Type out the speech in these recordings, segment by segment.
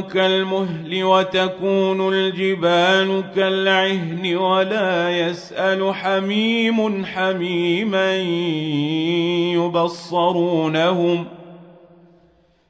كالمهل وتكون الجبال كالعهن ولا يسأل حميم حميما يبصرونهم ۖ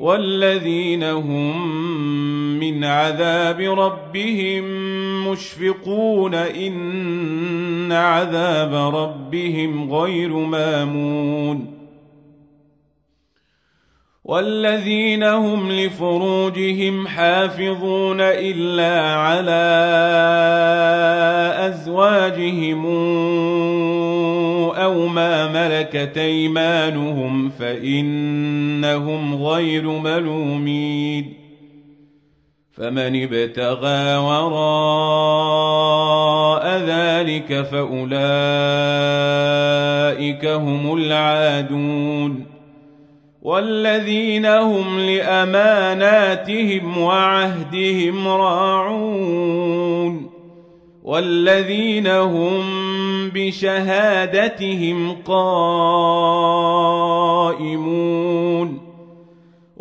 والذين هم من عذاب ربهم مشفقون إن عذاب ربهم غير مامون والذين هم لفروجهم حافظون إلا على أزواجهم أو ما ملكت أيمانهم فإنهم غير ملومين فمن ابتغى وراء ذلك فأولئك هم العادون والذين هم لأماناتهم وعهدهم راعون والذين هم بشهادتهم قائمون